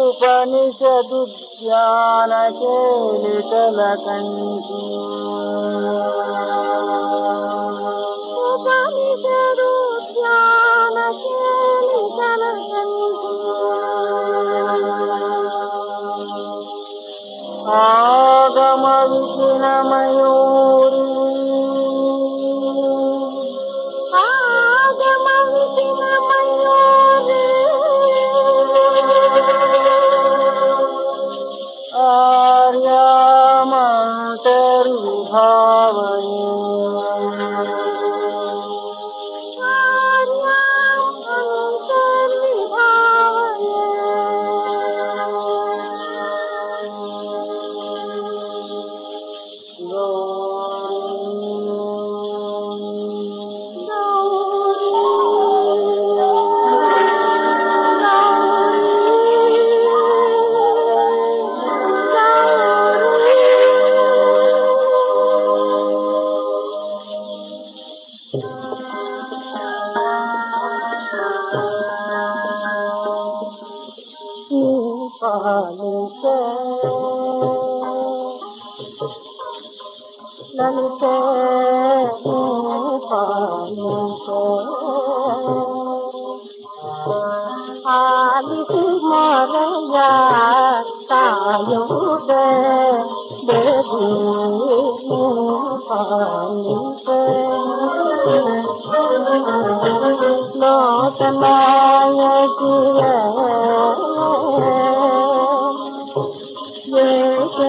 उपनिषदुद्यानकेलितलकञ्ची उपनिषदुद्यानके गम پن کي پن مات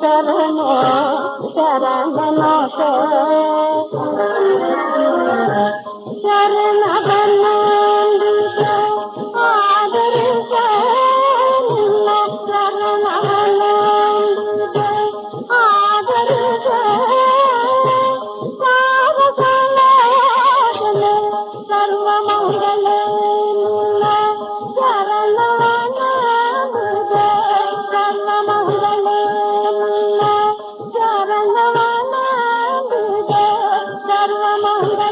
ಶರಣ ಶರಣ Mama.